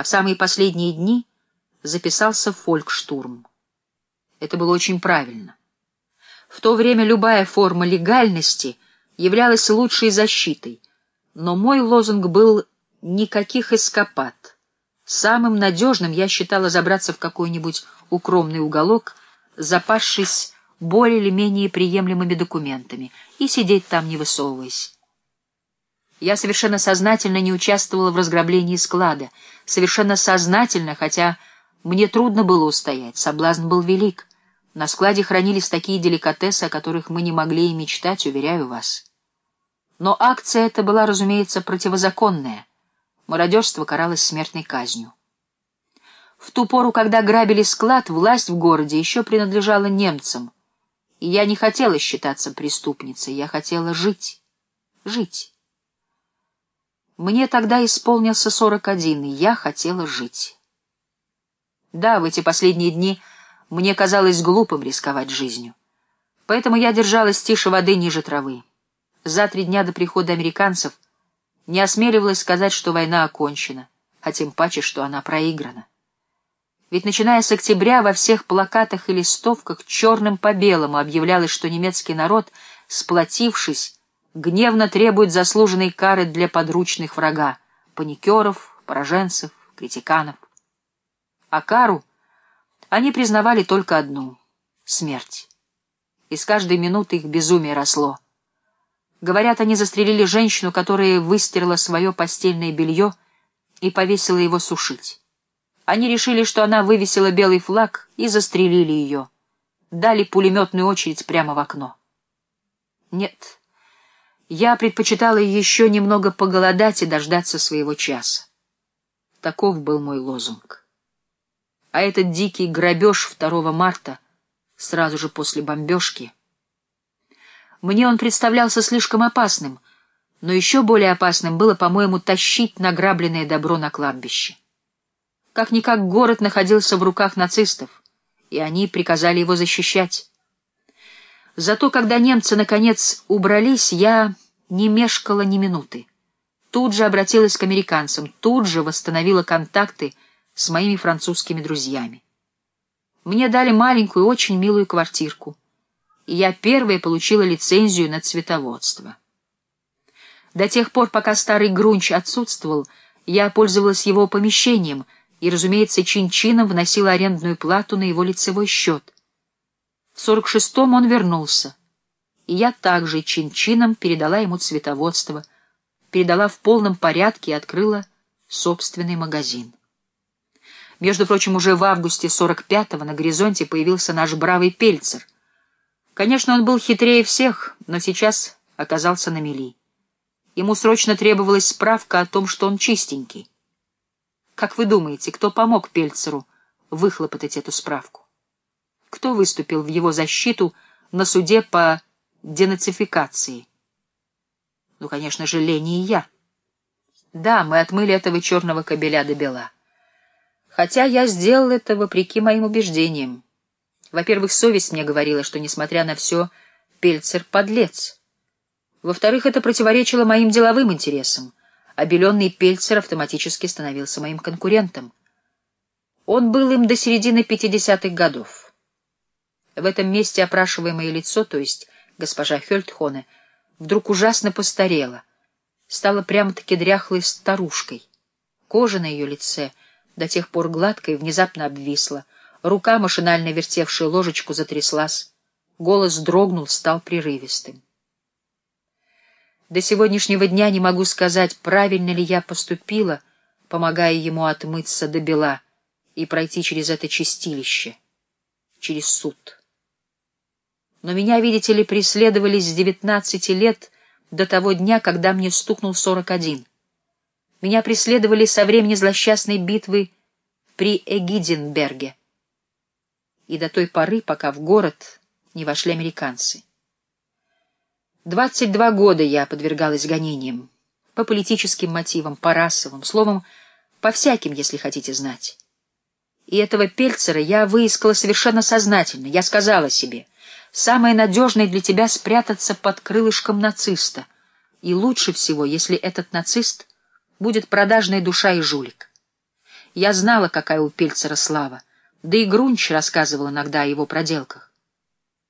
а в самые последние дни записался в фолькштурм. Это было очень правильно. В то время любая форма легальности являлась лучшей защитой, но мой лозунг был «никаких эскапад». Самым надежным я считала забраться в какой-нибудь укромный уголок, запасшись более или менее приемлемыми документами, и сидеть там, не высовываясь. Я совершенно сознательно не участвовала в разграблении склада, совершенно сознательно, хотя мне трудно было устоять, соблазн был велик. На складе хранились такие деликатесы, о которых мы не могли и мечтать, уверяю вас. Но акция эта была, разумеется, противозаконная. Мародерство каралось смертной казнью. В ту пору, когда грабили склад, власть в городе еще принадлежала немцам. И я не хотела считаться преступницей, я хотела жить. Жить. Мне тогда исполнился сорок один, и я хотела жить. Да, в эти последние дни мне казалось глупым рисковать жизнью. Поэтому я держалась тише воды ниже травы. За три дня до прихода американцев не осмеливалась сказать, что война окончена, а тем паче, что она проиграна. Ведь начиная с октября во всех плакатах и листовках черным по белому объявлялось, что немецкий народ, сплотившись, гневно требует заслуженной кары для подручных врага — паникеров, пораженцев, критиканов. А кару они признавали только одну — смерть. И с каждой минуты их безумие росло. Говорят, они застрелили женщину, которая выстирала свое постельное белье и повесила его сушить. Они решили, что она вывесила белый флаг, и застрелили ее. Дали пулеметную очередь прямо в окно. Нет, я предпочитала еще немного поголодать и дождаться своего часа. Таков был мой лозунг. А этот дикий грабеж 2 марта, сразу же после бомбежки, мне он представлялся слишком опасным, но еще более опасным было, по-моему, тащить награбленное добро на кладбище. Как-никак город находился в руках нацистов, и они приказали его защищать. Зато, когда немцы, наконец, убрались, я не мешкала ни минуты. Тут же обратилась к американцам, тут же восстановила контакты с моими французскими друзьями. Мне дали маленькую, очень милую квартирку, и я первая получила лицензию на цветоводство. До тех пор, пока старый Грунч отсутствовал, я пользовалась его помещением — и, разумеется, чин-чином вносила арендную плату на его лицевой счет. В сорок шестом он вернулся, и я также чин-чином передала ему цветоводство, передала в полном порядке и открыла собственный магазин. Между прочим, уже в августе 45-го на горизонте появился наш бравый Пельцер. Конечно, он был хитрее всех, но сейчас оказался на мели. Ему срочно требовалась справка о том, что он чистенький. Как вы думаете, кто помог Пельцеру выхлопотать эту справку? Кто выступил в его защиту на суде по денацификации? Ну, конечно же, Лени и я. Да, мы отмыли этого черного кобеля до бела. Хотя я сделал это вопреки моим убеждениям. Во-первых, совесть мне говорила, что, несмотря на все, Пельцер — подлец. Во-вторых, это противоречило моим деловым интересам — обеленный Пельцер автоматически становился моим конкурентом. Он был им до середины 50-х годов. В этом месте опрашиваемое лицо, то есть госпожа Хельтхоне, вдруг ужасно постарела, стала прямо-таки дряхлой старушкой. Кожа на ее лице, до тех пор гладкой, внезапно обвисла, рука, машинально вертевшая ложечку, затряслась, голос дрогнул, стал прерывистым. До сегодняшнего дня не могу сказать, правильно ли я поступила, помогая ему отмыться до бела и пройти через это чистилище, через суд. Но меня, видите ли, преследовали с девятнадцати лет до того дня, когда мне стукнул сорок один. Меня преследовали со времени злосчастной битвы при Эгиденберге и до той поры, пока в город не вошли американцы. Двадцать два года я подвергалась гонениям. По политическим мотивам, по расовым, словом, по всяким, если хотите знать. И этого Пельцера я выискала совершенно сознательно. Я сказала себе, самое надежное для тебя спрятаться под крылышком нациста. И лучше всего, если этот нацист будет продажная душа и жулик. Я знала, какая у Пельцера слава, да и Грунч рассказывал иногда о его проделках.